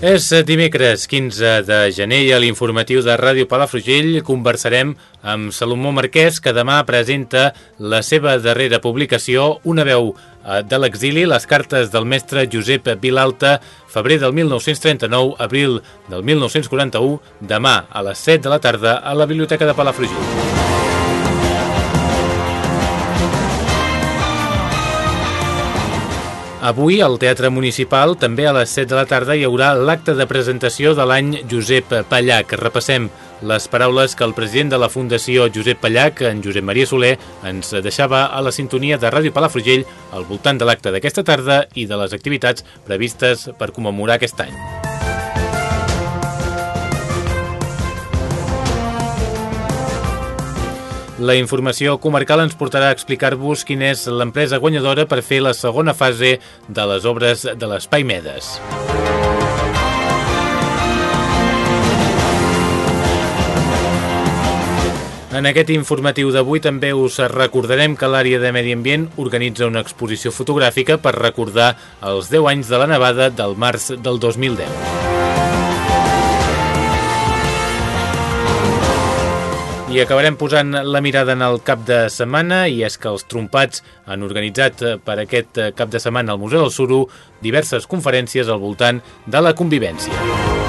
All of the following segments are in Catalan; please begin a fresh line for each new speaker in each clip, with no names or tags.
És dimecres 15 de gener i a l'informatiu de Ràdio Palafrugell conversarem amb Salomó Marquès que demà presenta la seva darrera publicació, Una veu eh, de l'exili, les cartes del mestre Josep Vilalta, febrer del 1939, abril del 1941, demà a les 7 de la tarda a la Biblioteca de Palafrugell. Avui, al Teatre Municipal, també a les 7 de la tarda, hi haurà l'acte de presentació de l'any Josep Pallac. Repassem les paraules que el president de la Fundació Josep Pallac, en Josep Maria Soler, ens deixava a la sintonia de Ràdio Palafrugell al voltant de l'acte d'aquesta tarda i de les activitats previstes per commemorar aquest any. La informació comarcal ens portarà a explicar-vos quina és l'empresa guanyadora per fer la segona fase de les obres de l'Espai Medes. En aquest informatiu d'avui també us recordarem que l'àrea de Medi Ambient organitza una exposició fotogràfica per recordar els 10 anys de la nevada del març del 2010. I acabarem posant la mirada en el cap de setmana i és que els trompats han organitzat eh, per aquest eh, cap de setmana al Museu del Suro diverses conferències al voltant de la convivència.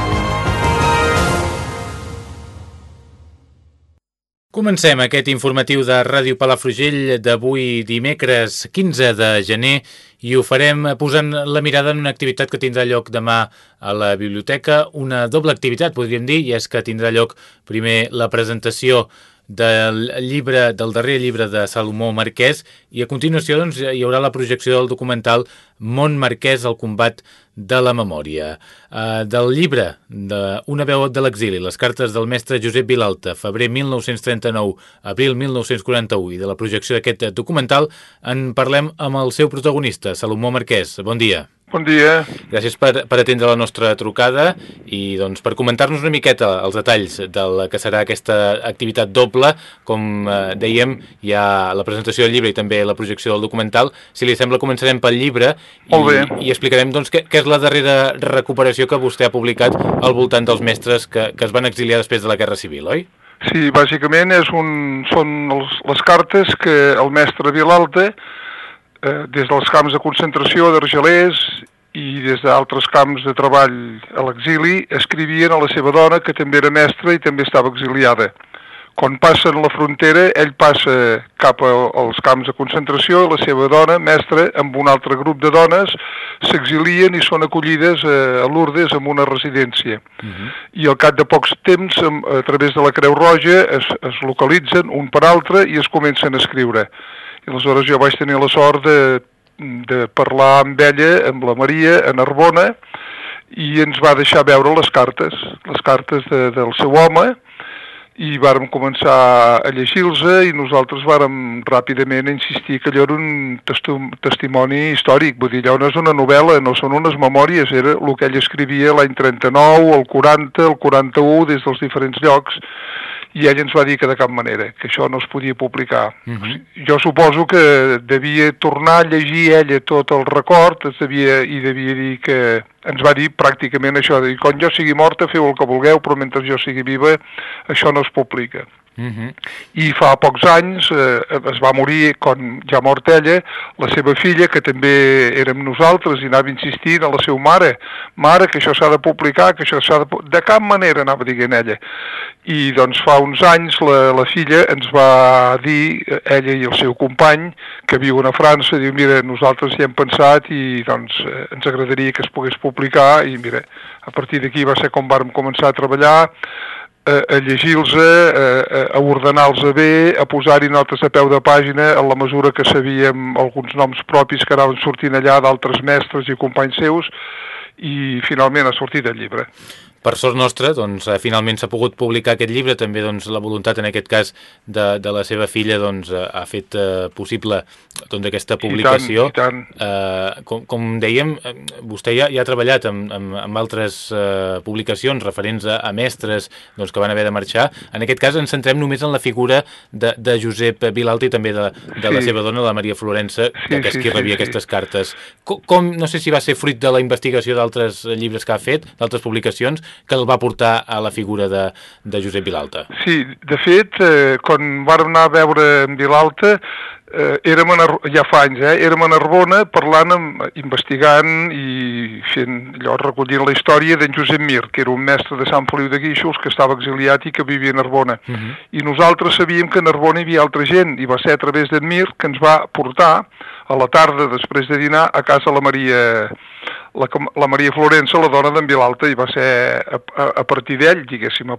Comencem aquest informatiu de Ràdio Palafrugell d'avui dimecres 15 de gener i ho farem posant la mirada en una activitat que tindrà lloc demà a la biblioteca, una doble activitat, podríem dir, i és que tindrà lloc primer la presentació del llibre del darrer llibre de Salomó Marquès i a continuació doncs, hi haurà la projecció del documental Mont Marquès al combat de la memòria. Uh, del llibre de Una veu de l'exili, les cartes del mestre Josep Vilalta, febrer 1939, abril 1941 i de la projecció d'aquest documental en parlem amb el seu protagonista, Salomó Marquès. Bon dia.
Bon dia.
Gràcies per, per atendre la nostra trucada i doncs, per comentar-nos una miqueta els detalls de la que serà aquesta activitat doble. Com eh, dèiem, hi ha la presentació del llibre i també la projecció del documental. Si li sembla, començarem pel llibre i, i explicarem doncs, què, què és la darrera recuperació que vostè ha publicat al voltant dels mestres que, que es van exiliar després de la Guerra Civil, oi?
Sí, bàsicament és un, són els, les cartes que el mestre Vilalta eh, des dels camps de concentració d'Argelers i des d'altres camps de treball a l'exili escrivien a la seva dona, que també era mestra i també estava exiliada. Quan passen la frontera, ell passa cap als camps de concentració, la seva dona, mestra, amb un altre grup de dones, s'exilien i són acollides a Lourdes en una residència. Uh -huh. I al cap de pocs temps, a través de la Creu Roja, es, es localitzen un per altre i es comencen a escriure. I aleshores jo vaig tenir la sort de, de parlar amb ella, amb la Maria, a Narbona, i ens va deixar veure les cartes, les cartes de, del seu home, i vàrem començar a llegir-los i nosaltres vàrem ràpidament insistir que allò era un testimoni històric, vull dir, allò no és una novel·la, no són unes memòries, era el que ell escrivia l'any 39, el 40, el 41, des dels diferents llocs, i ell ens va dir que de cap manera, que això no es podia publicar. Uh -huh. Jo suposo que devia tornar a llegir ella tot el record devia, i devia dir que ens va dir pràcticament això, de dir, quan jo sigui morta feu el que vulgueu, però mentre jo sigui viva això no es publica. Uh -huh. I fa pocs anys eh, es va morir, quan ja mort ella, la seva filla, que també érem nosaltres, i anava insistint a la seva mare, mare, que això s'ha de publicar, que això s'ha de... De cap manera anava dient ella. I doncs fa uns anys la, la filla ens va dir, eh, ella i el seu company, que viuen a França, diu, mira, nosaltres hi hem pensat i doncs eh, ens agradaria que es pogués publicar, i mira, a partir d'aquí va ser com vàrem començar a treballar, a, llegir-los, a, a ordenar-los bé, a posar-hi notes a peu de pàgina en la mesura que sabíem alguns noms propis que anaven sortint allà d'altres mestres i companys seus i finalment ha sortit el llibre.
Per sort nostra, doncs, eh, finalment s'ha pogut publicar aquest llibre, també doncs, la voluntat, en aquest cas, de, de la seva filla doncs, eh, ha fet eh, possible doncs, aquesta publicació.
I tant, i tant.
Eh, com, com dèiem, eh, vostè ja, ja ha treballat amb, amb, amb altres eh, publicacions referents a, a mestres doncs, que van haver de marxar. En aquest cas ens centrem només en la figura de, de Josep Vilalta i també de, de sí. la seva dona, la Maria Florença, sí, que és qui sí, rebia sí, aquestes sí. cartes. Com, com, no sé si va ser fruit de la investigació d'altres llibres que ha fet, d'altres publicacions, que el va portar a la figura de, de Josep Vilalta.
Sí, de fet, eh, quan vàrem anar a veure en Vilalta, eh, érem a, ja fa anys, eh, érem a Narbona parlant, amb, investigant i fent allò, recollint la història d'en Josep Mir, que era un mestre de Sant Feliu de Guíxols que estava exiliat i que vivia a Narbona. Uh mhm. -huh. I nosaltres sabíem que a Narbona hi havia altra gent i va ser a través d'en Mir que ens va portar a la tarda, després de dinar, a casa la Maria la, la Maria Florença, la dona d'en Vilalta, i va ser a, a, a partir d'ell, diguéssim.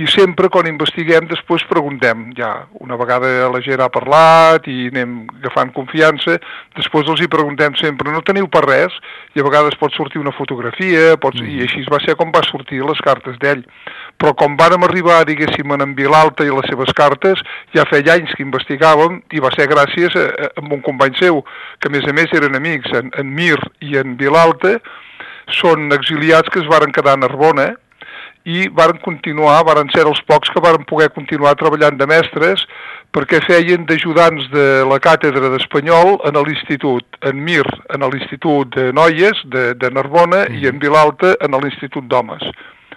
I sempre, quan investiguem, després preguntem, ja, una vegada la gent ha parlat i anem agafant confiança, després els hi preguntem sempre, no teniu per res? I a vegades pot sortir una fotografia, pots... mm. i així va ser com va sortir les cartes d'ell. Però com vàrem arribar, diguéssim, en Vilalta i les seves cartes, ja feia anys que investigàvem, i va ser gràcies a, a, a un company seu, que a més a més eren amics, en, en Mir i en Vilalta, són exiliats que es varen quedar a Narbona i varen continuar, varen ser els pocs que varen poder continuar treballant de mestres perquè feien d'ajudants de la càtedra d'Espanyol en l'Institut, en Mir, en l'Institut de Noies de, de Narbona mm. i en Vilalta en l'Institut d'Homes.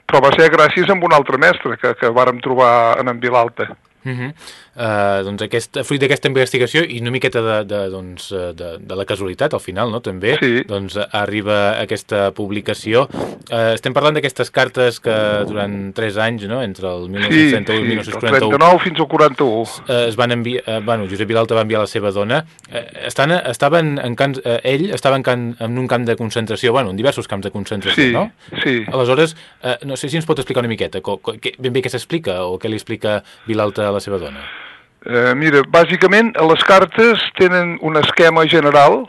Però va ser gràcies a un altre mestre que, que vàrem trobar en Vilalta.
Uh -huh. uh, doncs aquest, fruit d'aquesta investigació i una miqueta de, de, doncs, eh, de, de la casualitat al final, no? també
sí.
doncs, arriba aquesta publicació uh, estem parlant d'aquestes cartes que durant 3 anys, no? entre el 1931 sí, i el 1941
39 fins al 41 uh,
es van enviar, uh, bueno, Josep Vilalta va enviar la seva dona uh, estan, estaven en camp, uh, ell estava en, camp, en un camp de concentració bueno, en diversos camps de concentració
sí,
no?
sí.
aleshores, uh, no sé si ens pot explicar una miqueta co, co, que, ben bé què s'explica o què li explica Vilalta la seva dona?
Eh, mira, bàsicament les cartes tenen un esquema general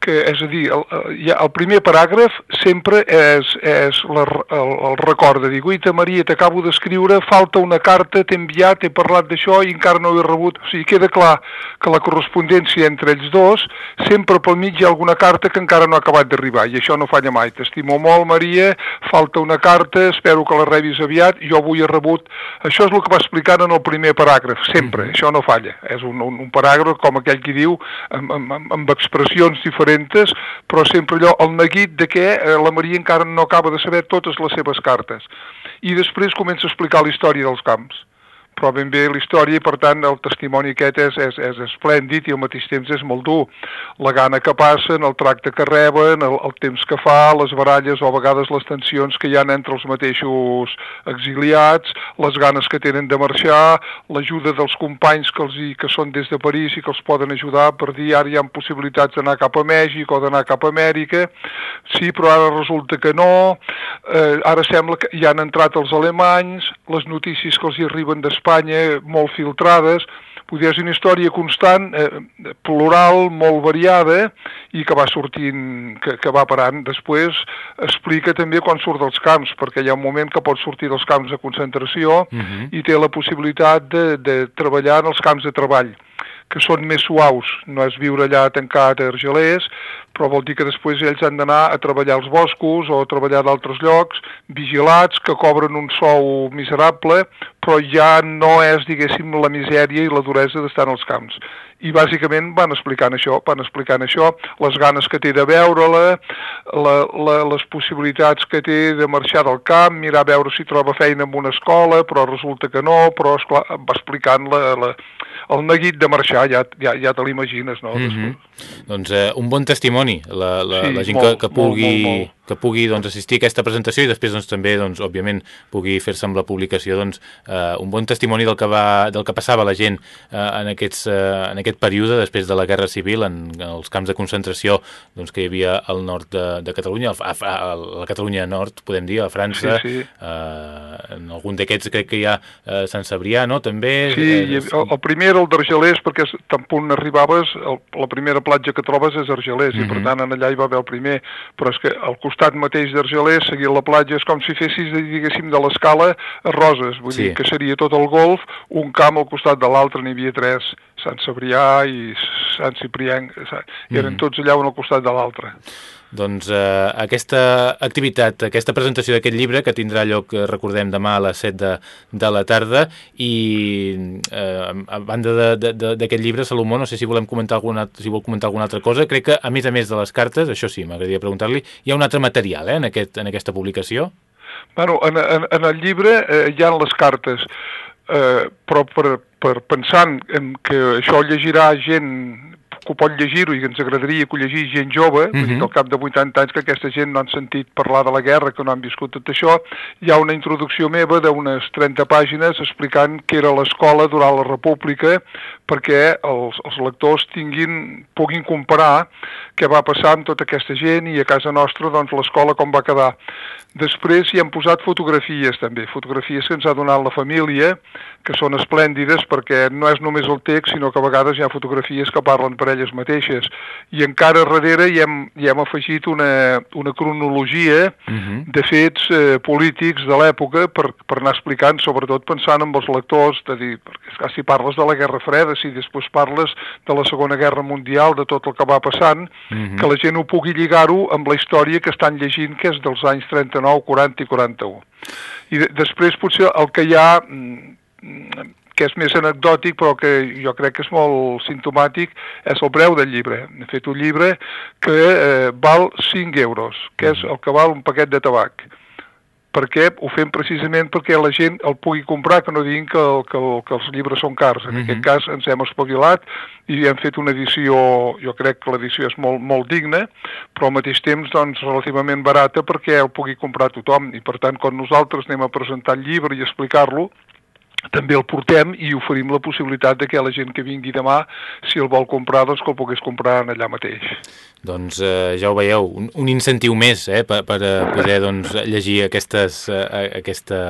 que, és a dir, el, el, el primer paràgraf sempre és, és la, el, el record de dir, guita Maria, t'acabo d'escriure, falta una carta, t'he enviat, he parlat d'això i encara no ho he rebut. O sigui, queda clar que la correspondència entre ells dos, sempre pel mig hi ha alguna carta que encara no ha acabat d'arribar, i això no falla mai. T'estimo molt, Maria, falta una carta, espero que la rebis aviat, jo avui he rebut... Això és el que va explicant en el primer paràgraf, sempre, mm -hmm. això no falla. És un, un, un paràgraf, com aquell que diu, amb, amb, amb expressió versions diferents, però sempre allò, el neguit de que eh, la Maria encara no acaba de saber totes les seves cartes. I després comença a explicar la història dels camps però ben bé la història i per tant el testimoni aquest és, és, és esplèndid i al mateix temps és molt dur. La gana que passen, el tracte que reben, el, el temps que fa, les baralles o a vegades les tensions que hi han entre els mateixos exiliats, les ganes que tenen de marxar, l'ajuda dels companys que, els, que són des de París i que els poden ajudar per dir ara hi ha possibilitats d'anar cap a Mèxic o d'anar cap a Amèrica, sí, però ara resulta que no, eh, ara sembla que hi han entrat els alemanys, les notícies que els hi arriben d'Espanya Espanya molt filtrades, podria ser una història constant, eh, plural, molt variada, i que va sortint, que, que va parant. Després explica també quan surt dels camps, perquè hi ha un moment que pot sortir dels camps de concentració uh mhm. -huh. i té la possibilitat de, de treballar en els camps de treball que són més suaus, no és viure allà tancat a Argelers, però vol dir que després ells han d'anar a treballar als boscos o a treballar d'altres llocs, vigilats, que cobren un sou miserable, però ja no és, diguéssim, la misèria i la duresa d'estar en els camps. I bàsicament van explicant això, van explicant això, les ganes que té de veure-la, la, la, les possibilitats que té de marxar del camp, mirar a veure si troba feina en una escola, però resulta que no, però esclar, va explicant la, la, el neguit de marxar, ja, ja, ja te l'imagines, no? Mm -hmm.
Doncs eh, un bon testimoni, la, la, sí, la gent molt, que, que pugui... Molt, molt, molt que pugui doncs, assistir a aquesta presentació i després doncs, també, doncs, òbviament, pugui fer-se amb la publicació doncs, eh, un bon testimoni del que, va, del que passava la gent eh, en, aquests, eh, en aquest període després de la Guerra Civil en, en els camps de concentració doncs, que hi havia al nord de, de Catalunya, a, a, a la Catalunya nord, podem dir, a França, sí, sí. Eh, en algun d'aquests crec que hi ha eh, Sant Cebrià, no? També...
Sí, eh, el, el primer era el d'Argelers, perquè tan punt arribaves, el, la primera platja que trobes és Argelers, uh -huh. i per mhm. tant en allà hi va haver el primer, però és que al costat mateix d'Argelers, seguir la platja, és com si fessis, diguéssim, de l'escala a Roses, vull sí. dir que seria tot el golf, un camp al costat de l'altre, n'hi havia tres, Sant Cebrià i Sant Ciprià, i eren uh mhm. -huh. tots allà un al costat de l'altre.
Doncs eh, aquesta activitat, aquesta presentació d'aquest llibre, que tindrà lloc, eh, recordem, demà a les 7 de, de la tarda, i eh, a banda d'aquest llibre, Salomó, no sé si volem comentar alguna, si vol comentar alguna altra cosa, crec que, a més a més de les cartes, això sí, m'agradaria preguntar-li, hi ha un altre material eh, en, aquest, en aquesta publicació?
Bueno, en, en, en el llibre eh, hi ha les cartes, eh, però per, per pensant en que això llegirà gent que ho pot llegir-ho i que ens agradaria que ho llegís gent jove, uh -huh. vull dir que mhm. al cap de 80 anys que aquesta gent no han sentit parlar de la guerra, que no han viscut tot això, hi ha una introducció meva d'unes 30 pàgines explicant què era l'escola durant la República perquè els, els lectors tinguin, puguin comparar què va passar amb tota aquesta gent i a casa nostra doncs l'escola com va quedar. Després hi hem posat fotografies també, fotografies que ens ha donat la família, que són esplèndides perquè no és només el text, sinó que a vegades hi ha fotografies que parlen per elles mateixes. I encara darrere hi hem, hi hem afegit una, una cronologia uh mhm. -huh. de fets eh, polítics de l'època per, per anar explicant, sobretot pensant en els lectors, de dir, perquè si parles de la Guerra Freda, si després parles de la Segona Guerra Mundial, de tot el que va passant, uh mhm. -huh. que la gent ho pugui lligar-ho amb la història que estan llegint, que és dels anys 39, 40 i 41. I de, després potser el que hi ha mm, que és més anecdòtic però que jo crec que és molt sintomàtic, és el preu del llibre. He fet un llibre que eh, val 5 euros, que és el que val un paquet de tabac. Per què? Ho fem precisament perquè la gent el pugui comprar, que no diguin que, el, que, el, que els llibres són cars. En uh -huh. aquest cas ens hem espavilat i hem fet una edició, jo crec que l'edició és molt, molt digna, però al mateix temps doncs, relativament barata perquè el pugui comprar tothom. I per tant, quan nosaltres anem a presentar el llibre i explicar-lo, també el portem i oferim la possibilitat de que la gent que vingui demà, si el vol comprar, doncs que el pogués comprar allà mateix.
Doncs eh, ja ho veieu, un, un incentiu més eh, per, per eh, poder doncs, llegir aquestes, eh, aquesta,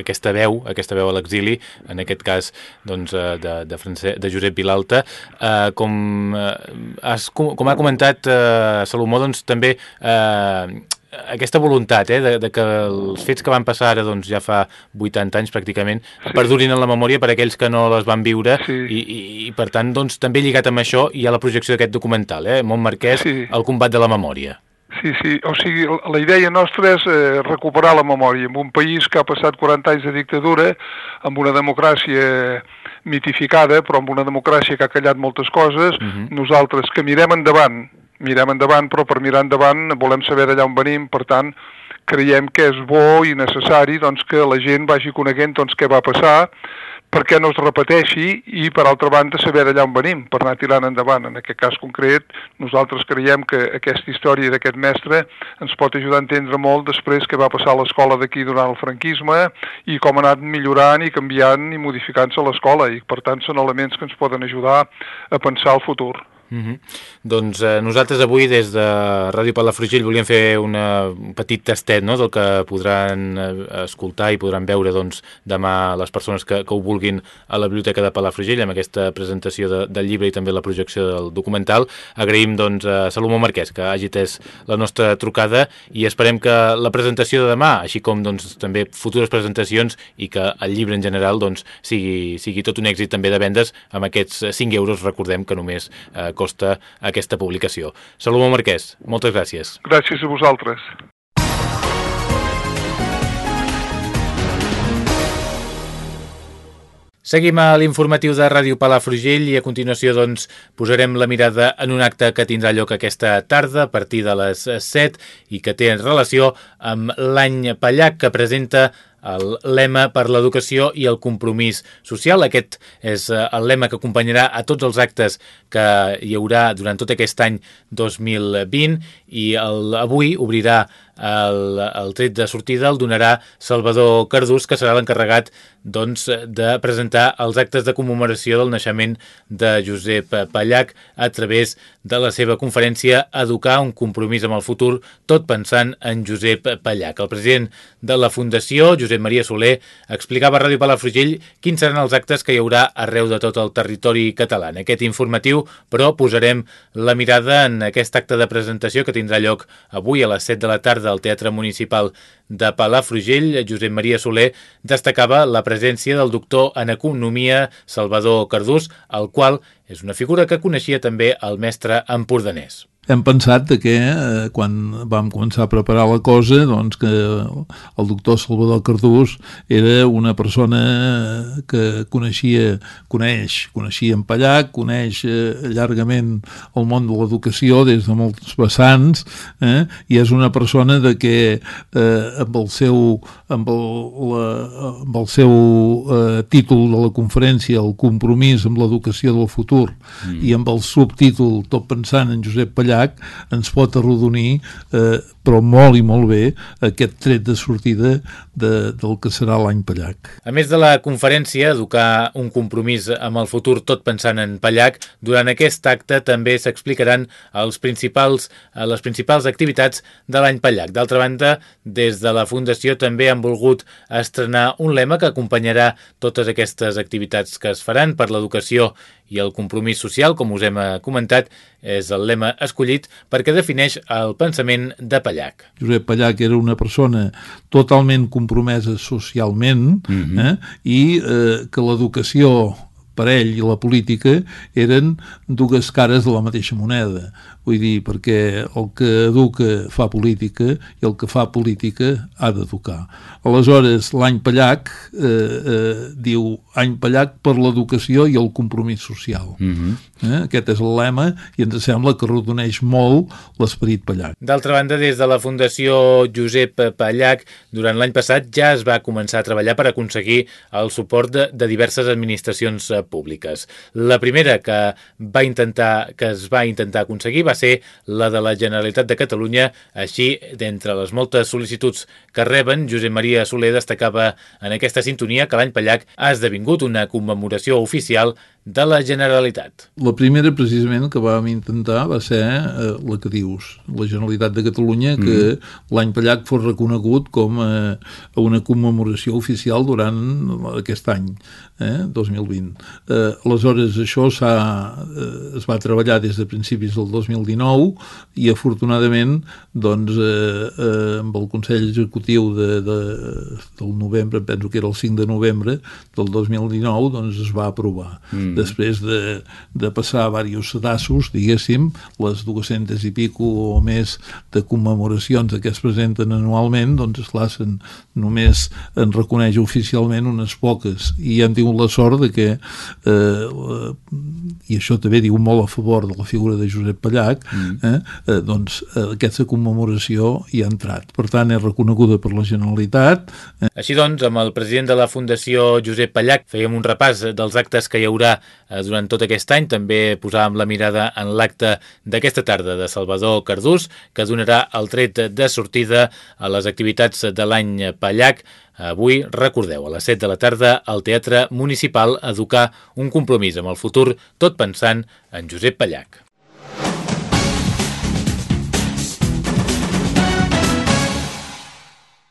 aquesta veu, aquesta veu a l'exili, en aquest cas doncs, eh, de, de, Francesc, de Josep Vilalta. Eh, com, eh, has, com, com ha comentat eh, Salomó, doncs també eh, aquesta voluntat eh, de, de que els fets que van passar ara doncs, ja fa 80 anys pràcticament sí. perdurin en la memòria per aquells que no les van viure sí. i, i, i per tant doncs, també lligat amb això hi ha la projecció d'aquest documental, eh, Montmarquès, sí. el combat de la memòria.
Sí, sí, o sigui, la idea nostra és eh, recuperar la memòria en un país que ha passat 40 anys de dictadura, amb una democràcia mitificada, però amb una democràcia que ha callat moltes coses, uh mhm. -huh. nosaltres que mirem endavant, mirem endavant, però per mirar endavant volem saber d'allà on venim, per tant, creiem que és bo i necessari doncs, que la gent vagi coneguent doncs, què va passar, perquè no es repeteixi i, per altra banda, saber d'allà on venim, per anar tirant endavant. En aquest cas concret, nosaltres creiem que aquesta història d'aquest mestre ens pot ajudar a entendre molt després què va passar a l'escola d'aquí durant el franquisme i com ha anat millorant i canviant i modificant-se l'escola i, per tant, són elements que ens poden ajudar a pensar el futur.
Mm -hmm. Doncs eh, nosaltres avui des de Ràdio Palafrugell volíem fer una, un petit tastet no? del que podran eh, escoltar i podran veure doncs, demà les persones que, que ho vulguin a la Biblioteca de Palafrugell amb aquesta presentació de, del llibre i també la projecció del documental. Agraïm doncs, a Salomó Marquès que hagi tès la nostra trucada i esperem que la presentació de demà, així com doncs, també futures presentacions i que el llibre en general doncs, sigui, sigui tot un èxit també de vendes amb aquests 5 euros, recordem que només eh, costa aquesta publicació. Salomó Marquès, moltes gràcies.
Gràcies a vosaltres.
Seguim a l'informatiu de Ràdio Palafrugell i a continuació doncs, posarem la mirada en un acte que tindrà lloc aquesta tarda a partir de les 7 i que té en relació amb l'any Pallac que presenta el lema per l'educació i el compromís social. Aquest és eh, el lema que acompanyarà a tots els actes que hi haurà durant tot aquest any 2020 i el, avui obrirà el, el tret de sortida el donarà Salvador Cardús, que serà l'encarregat doncs, de presentar els actes de commemoració del naixement de Josep Pallac a través de la seva conferència Educar un compromís amb el futur, tot pensant en Josep Pallac. El president de la Fundació, Josep Maria Soler, explicava a Ràdio Palafrugell quins seran els actes que hi haurà arreu de tot el territori català. En aquest informatiu, però, posarem la mirada en aquest acte de presentació que tindrà lloc avui a les 7 de la tarda al Teatre Municipal de Palafrugell. Josep Maria Soler destacava la presència del doctor en Economia Salvador Cardús, el qual és una figura que coneixia també el mestre empordanès
hem pensat que eh, quan vam començar a preparar la cosa doncs que el doctor Salvador Cardús era una persona que coneixia, coneix, coneixia en Pallac, coneix eh, llargament el món de l'educació des de molts vessants eh, i és una persona de que eh, amb el seu, amb el, la, amb el seu eh, títol de la conferència, el compromís amb l'educació del futur mm. i amb el subtítol tot pensant en Josep Pallac llac ens pot arrodonir eh, però molt i molt bé aquest tret de sortida de, del que serà l'any Pallac.
A més de la conferència, educar un compromís amb el futur tot pensant en Pallac, durant aquest acte també s'explicaran els principals, eh, les principals activitats de l'any Pallac. D'altra banda, des de la Fundació també han volgut estrenar un lema que acompanyarà totes aquestes activitats que es faran per l'educació i el compromís social, com us hem comentat, és el lema escollit perquè defineix el pensament de Pallac.
Josep Pallac era una persona totalment compromesa socialment mm -hmm. eh? i eh, que l'educació per ell i la política eren dues cares de la mateixa moneda. Vull dir, perquè el que educa fa política i el que fa política ha d'educar. Aleshores, l'any Pallac eh, eh, diu any Pallac per l'educació i el compromís social. Uh mhm. -huh. eh? Aquest és el lema i ens sembla que rodoneix molt l'esperit Pallac.
D'altra banda, des de la Fundació Josep Pallac, durant l'any passat ja es va començar a treballar per aconseguir el suport de, de diverses administracions eh, públiques. La primera que va intentar que es va intentar aconseguir va ser la de la Generalitat de Catalunya, així d'entre les moltes sol·licituds que reben, Josep Maria Soler destacava en aquesta sintonia que l'any Pallac ha esdevingut una commemoració oficial de la Generalitat.
La primera, precisament, que vam intentar va ser eh, la que dius, la Generalitat de Catalunya, que mm. l'any Pallac fos reconegut com eh, una commemoració oficial durant aquest any, eh, 2020. Eh, aleshores, això eh, es va treballar des de principis del 2019 i, afortunadament, doncs, eh, eh, amb el Consell Executiu de, de, del novembre, penso que era el 5 de novembre del 2019, doncs es va aprovar. Mm -hmm. després de, de passar diversos sedassos, diguéssim, les 200 i pico o més de commemoracions que es presenten anualment, doncs esclar, en, només en reconeix oficialment unes poques i hem tingut la sort de que eh, i això també diu molt a favor de la figura de Josep Pallac mm. eh, eh, doncs eh, aquesta commemoració hi ha entrat. Per tant, és reconeguda per la Generalitat.
Eh. Així doncs, amb el president de la Fundació Josep Pallac fèiem un repàs dels actes que hi haurà durant tot aquest any. També posàvem la mirada en l'acte d'aquesta tarda de Salvador Cardús, que donarà el tret de sortida a les activitats de l'any Pallac. Avui, recordeu, a les 7 de la tarda al Teatre Municipal Educar un compromís amb el futur, tot pensant en Josep Pallac.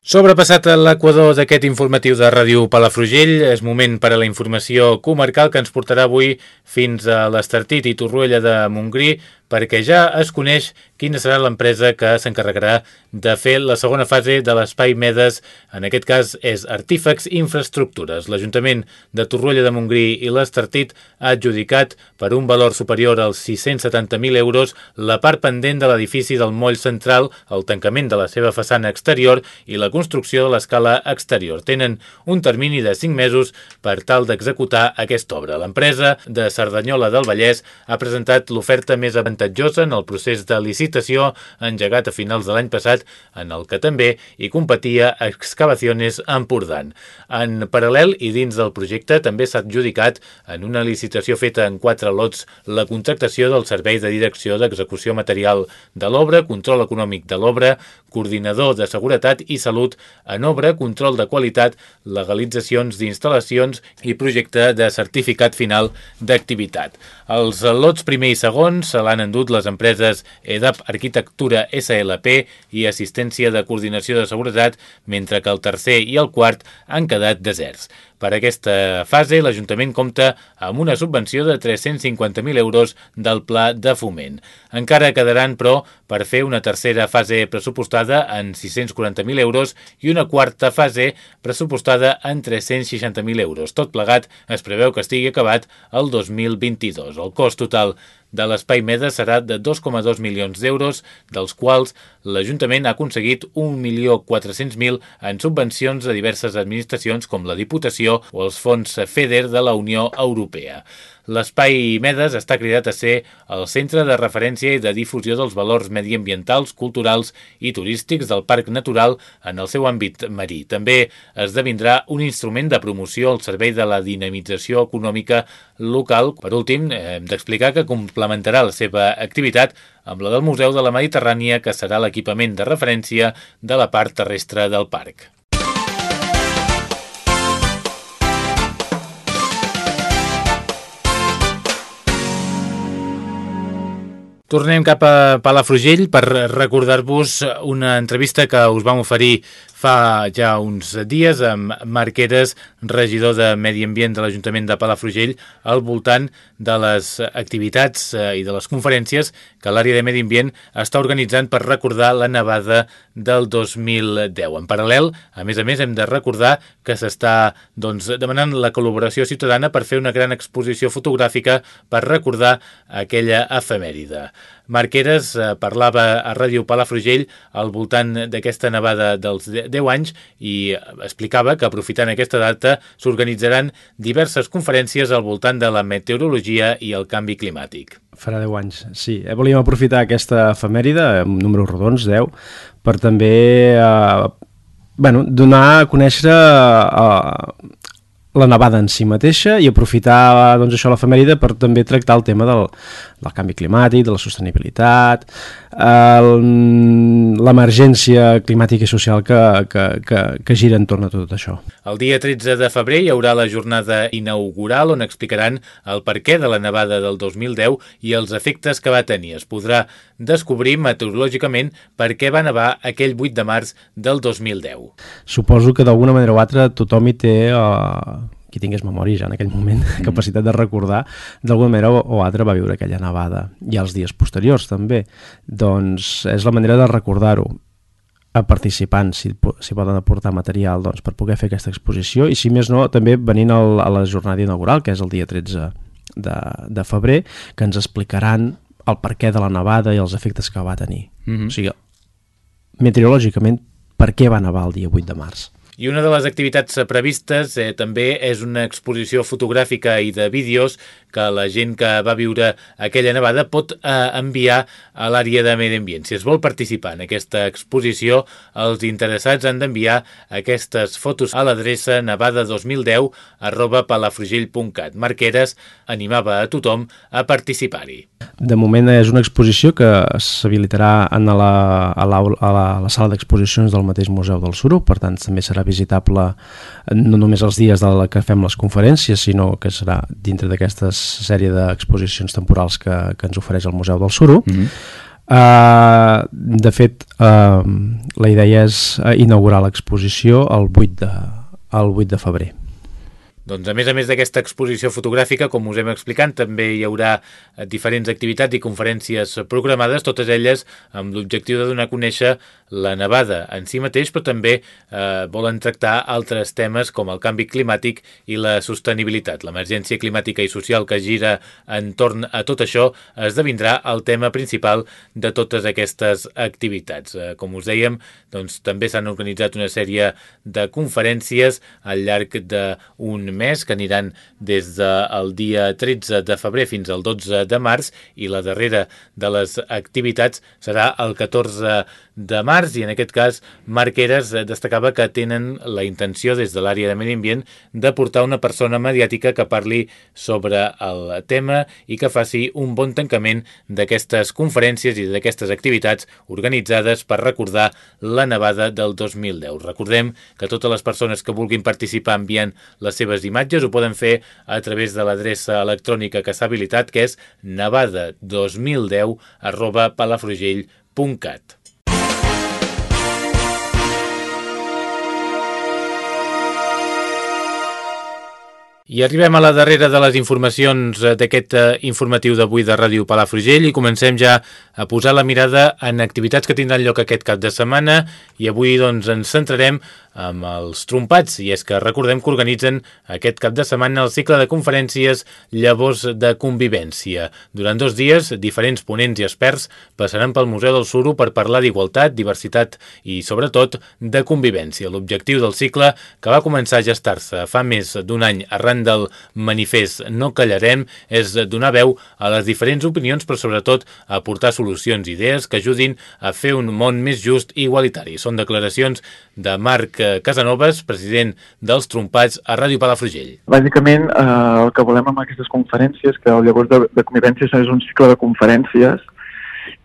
Sobrepassat l'equador d'aquest informatiu de Ràdio Palafrugell, és moment per a la informació comarcal que ens portarà avui fins a l'Estartit i Torruella de Montgrí perquè ja es coneix quina serà l'empresa que s'encarregarà de fer la segona fase de l'espai Medes, en aquest cas és Artífex Infraestructures. L'Ajuntament de Torroella de Montgrí i l'Estartit ha adjudicat per un valor superior als 670.000 euros la part pendent de l'edifici del moll central, el tancament de la seva façana exterior i la construcció de l'escala exterior. Tenen un termini de 5 mesos per tal d'executar aquesta obra. L'empresa de Cerdanyola del Vallès ha presentat l'oferta més avantatjosa avantatjosa en el procés de licitació engegat a finals de l'any passat, en el que també hi competia Excavaciones Empordan. En paral·lel i dins del projecte també s'ha adjudicat en una licitació feta en quatre lots la contractació del servei de direcció d'execució material de l'obra, control econòmic de l'obra, coordinador de seguretat i salut en obra, control de qualitat, legalitzacions d'instal·lacions i projecte de certificat final d'activitat. Els lots primer i segon se l'han endut les empreses EDAP Arquitectura SLP i Assistència de Coordinació de Seguretat, mentre que el tercer i el quart han quedat deserts. Per aquesta fase, l'Ajuntament compta amb una subvenció de 350.000 euros del Pla de Foment. Encara quedaran, però, per fer una tercera fase pressupostada en 640.000 euros i una quarta fase pressupostada en 360.000 euros. Tot plegat es preveu que estigui acabat el 2022. El cost total de l'Espai Meda serà de 2,2 milions d'euros, dels quals l'Ajuntament ha aconseguit 1.400.000 en subvencions de diverses administracions com la Diputació o els fons FEDER de la Unió Europea. L'espai Medes està cridat a ser el centre de referència i de difusió dels valors mediambientals, culturals i turístics del Parc Natural en el seu àmbit marí. També esdevindrà un instrument de promoció al servei de la dinamització econòmica local. Per últim, hem d'explicar que complementarà la seva activitat amb la del Museu de la Mediterrània, que serà l'equipament de referència de la part terrestre del parc. Tornem cap a Palafrugell per recordar-vos una entrevista que us vam oferir fa ja uns dies amb Marc Eres, regidor de Medi Ambient de l'Ajuntament de Palafrugell, al voltant de les activitats eh, i de les conferències que l'àrea de Medi Ambient està organitzant per recordar la nevada del 2010. En paral·lel, a més a més, hem de recordar que s'està doncs, demanant la col·laboració ciutadana per fer una gran exposició fotogràfica per recordar aquella efemèride. Marqueres eh, parlava a Ràdio Palafrugell al voltant d'aquesta nevada dels 10 anys i explicava que aprofitant aquesta data s'organitzaran diverses conferències al voltant de la meteorologia i el canvi climàtic.
Farà 10 anys, sí. Eh, volíem aprofitar aquesta efemèride, amb números rodons, 10, per també eh, bueno, donar a conèixer eh, la nevada en si mateixa i aprofitar doncs, això l'efemèride per també tractar el tema del, del canvi climàtic, de la sostenibilitat, l'emergència climàtica i social que, que, que, que gira entorn a tot això.
El dia 13 de febrer hi haurà la jornada inaugural on explicaran el perquè de la nevada del 2010 i els efectes que va tenir. Es podrà descobrir meteorològicament per què va nevar aquell 8 de març del 2010.
Suposo que d'alguna manera o altra tothom hi té... Uh qui tingués memòria ja en aquell moment, mm. capacitat de recordar, d'alguna manera o, o altra va viure aquella nevada, i els dies posteriors també. Doncs és la manera de recordar-ho a participants, si, si poden aportar material doncs, per poder fer aquesta exposició, i si més no, també venint al, a la jornada inaugural, que és el dia 13 de, de febrer, que ens explicaran el perquè de la nevada i els efectes que va tenir. Mm -hmm. O sigui, meteorològicament, per què va nevar el dia 8 de març?
I una de les activitats previstes eh, també és una exposició fotogràfica i de vídeos que la gent que va viure aquella nevada pot eh, enviar a l'àrea de medi ambient. Si es vol participar en aquesta exposició, els interessats han d'enviar aquestes fotos a l'adreça nevada2010 arroba palafrugell.cat. Marqueres animava a tothom a participar-hi.
De moment és una exposició que s'habilitarà a, la, a la, a la sala d'exposicions del mateix Museu del Suro, per tant també serà visitable no només els dies de la que fem les conferències, sinó que serà dintre d'aquesta sèrie d'exposicions temporals que, que ens ofereix el Museu del Suro. Mm -hmm. Uh, de fet, uh, la idea és inaugurar l'exposició el 8 de, el 8 de febrer.
Doncs a més a més d'aquesta exposició fotogràfica, com us hem explicat, també hi haurà eh, diferents activitats i conferències programades, totes elles amb l'objectiu de donar a conèixer la nevada en si mateix, però també eh, volen tractar altres temes com el canvi climàtic i la sostenibilitat. L'emergència climàtica i social que gira entorn a tot això esdevindrà el tema principal de totes aquestes activitats. Eh, com us dèiem, doncs, també s'han organitzat una sèrie de conferències al llarg d'un mes que aniran des del dia 13 de febrer fins al 12 de març i la darrera de les activitats serà el 14 de març i en aquest cas Marc Eres destacava que tenen la intenció des de l'àrea de medi ambient de portar una persona mediàtica que parli sobre el tema i que faci un bon tancament d'aquestes conferències i d'aquestes activitats organitzades per recordar la nevada del 2010. Recordem que totes les persones que vulguin participar enviant les seves imatges ho poden fer a través de l'adreça electrònica que s'ha habilitat que és nevada2010 arroba palafrugell.cat. I arribem a la darrera de les informacions eh, d'aquest eh, informatiu d'avui de Ràdio Palafrugell i comencem ja a posar la mirada en activitats que tindran lloc aquest cap de setmana i avui doncs ens centrarem amb els trompats, i és que recordem que organitzen aquest cap de setmana el cicle de conferències Llavors de Convivència. Durant dos dies, diferents ponents i experts passaran pel Museu del Suro per parlar d'igualtat, diversitat i, sobretot, de convivència. L'objectiu del cicle, que va començar a gestar-se fa més d'un any arran del manifest No callarem, és donar veu a les diferents opinions, però sobretot aportar solucions i idees que ajudin a fer un món més just i igualitari. Són declaracions de Marc Casanovas, president dels Trompats a Ràdio Palafrugell.
Bàsicament, eh, el que volem amb aquestes conferències, que llavors de, de convivència és un cicle de conferències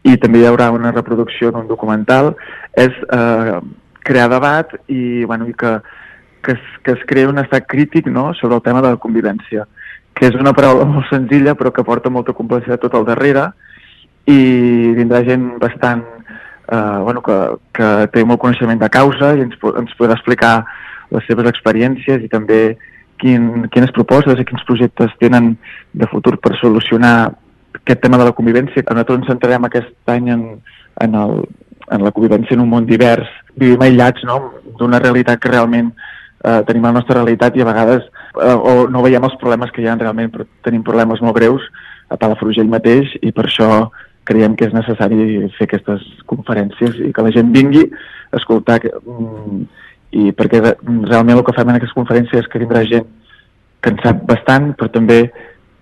i també hi haurà una reproducció d'un documental, és eh, crear debat i, bueno, i que, que, es, que es creï un estat crític no, sobre el tema de la convivència, que és una paraula molt senzilla però que porta molta complexitat tot al darrere i vindrà gent bastant eh, bueno, que, que té molt coneixement de causa i ens, ens podrà explicar les seves experiències i també quin, quines propostes i quins projectes tenen de futur per solucionar aquest tema de la convivència. Nosaltres ens centrarem aquest any en, en, el, en la convivència en un món divers. Vivim aïllats no? d'una realitat que realment eh, tenim la nostra realitat i a vegades eh, o no veiem els problemes que hi ha realment, però tenim problemes molt greus a Palafrugell mateix i per això creiem que és necessari fer aquestes conferències i que la gent vingui a escoltar mm, i perquè realment el que fem en aquestes conferències és que vindrà gent que en sap bastant, però també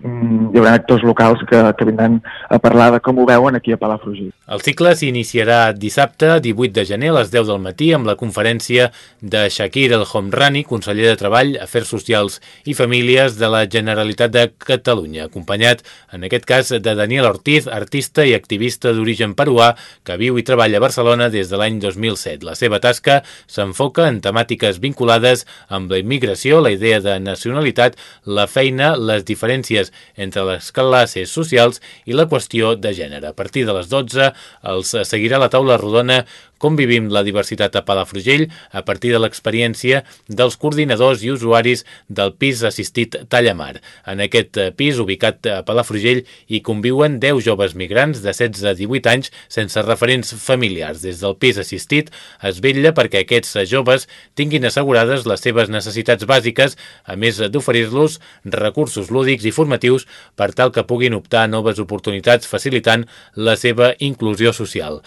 hi haurà actors locals que, que vindran a parlar de com ho veuen aquí a Palafrugell.
El cicle s'iniciarà dissabte 18 de gener a les 10 del matí amb la conferència de Shakir El Homrani, conseller de Treball, Afers Socials i Famílies de la Generalitat de Catalunya, acompanyat en aquest cas de Daniel Ortiz, artista i activista d'origen peruà que viu i treballa a Barcelona des de l'any 2007. La seva tasca s'enfoca en temàtiques vinculades amb la immigració, la idea de nacionalitat, la feina, les diferències diferències entre les classes socials i la qüestió de gènere. A partir de les 12 els seguirà la taula rodona com vivim la diversitat a Palafrugell a partir de l'experiència dels coordinadors i usuaris del pis assistit Tallamar. En aquest eh, pis, ubicat a Palafrugell, hi conviuen 10 joves migrants de 16 a 18 anys sense referents familiars. Des del pis assistit es vetlla perquè aquests joves tinguin assegurades les seves necessitats bàsiques, a més d'oferir-los recursos lúdics i formatius per tal que puguin optar a noves oportunitats facilitant la seva inclusió social.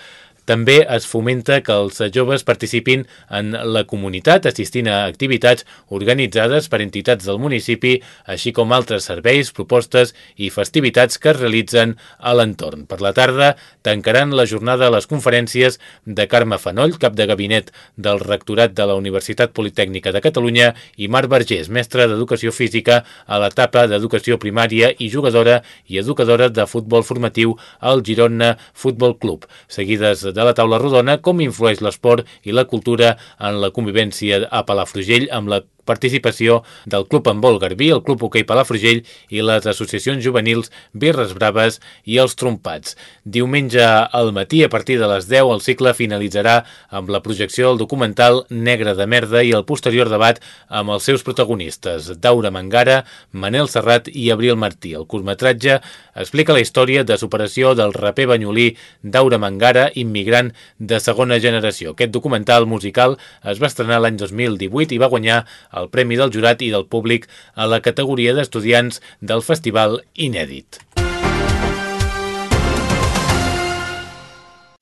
També es fomenta que els joves participin en la comunitat assistint a activitats organitzades per entitats del municipi, així com altres serveis, propostes i festivitats que es realitzen a l'entorn. Per la tarda tancaran la jornada les conferències de Carme Fanoll, cap de gabinet del Rectorat de la Universitat Politècnica de Catalunya, i Marc Vergés, mestre d'Educació Física a l'etapa d'Educació Primària i jugadora i educadora de futbol formatiu al Girona Futbol Club, seguides de de la taula rodona com influeix l'esport i la cultura en la convivència a Palafrugell amb la participació del Club Handbol Garbí, el Club Hoquei Palafrugell i les associacions juvenils Birres Braves i els Trompats. Diumenge al matí, a partir de les 10, el cicle finalitzarà amb la projecció del documental Negre de Merda i el posterior debat amb els seus protagonistes, Daura Mangara, Manel Serrat i Abril Martí. El curtmetratge explica la història de superació del raper banyolí Daura Mangara, immigrant de segona generació. Aquest documental musical es va estrenar l'any 2018 i va guanyar el Premi del Jurat i del Públic a la categoria d'estudiants del Festival Inèdit.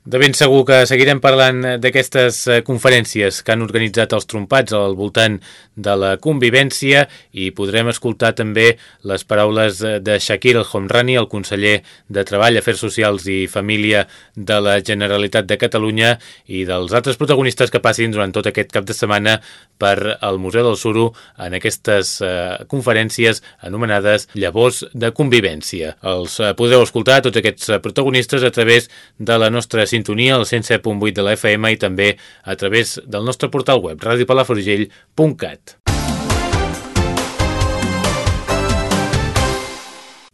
De ben segur que seguirem parlant d'aquestes eh, conferències que han organitzat els trompats al voltant de la convivència i podrem escoltar també les paraules de Shakir El-Homrani, el conseller de Treball, Afers Socials i Família de la Generalitat de Catalunya i dels altres protagonistes que passin durant tot aquest cap de setmana per al Museu del Suro en aquestes eh, conferències anomenades Llavors de Convivència. Els eh, podreu escoltar tots aquests protagonistes a través de la nostra sintonia al 107.8 de la FM i també a través del nostre portal web radiopalafrugell.cat.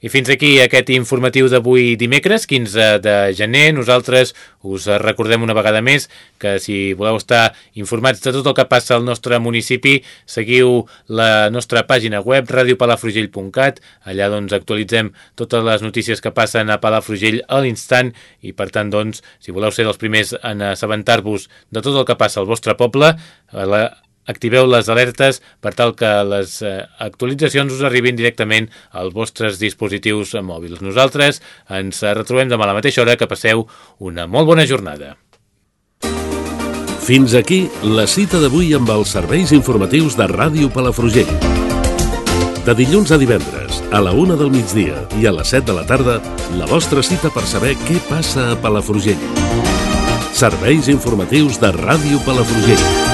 I fins aquí aquest informatiu d'avui dimecres, 15 de gener. Nosaltres us recordem una vegada més que si voleu estar informats de tot el que passa al nostre municipi, seguiu la nostra pàgina web radiopalafrugell.cat. Allà doncs actualitzem totes les notícies que passen a Palafrugell a l'instant i per tant doncs, si voleu ser els primers en assabentar-vos de tot el que passa al vostre poble, la activeu les alertes per tal que les eh, actualitzacions us arribin directament als vostres dispositius mòbils. Nosaltres ens retrobem demà a la mateixa hora que passeu una molt bona jornada.
Fins aquí la cita d'avui amb els serveis informatius de Ràdio Palafrugell. De dilluns a divendres, a la una del migdia i a les 7 de la tarda, la vostra cita per saber què passa a Palafrugell. Serveis informatius de Ràdio Palafrugell.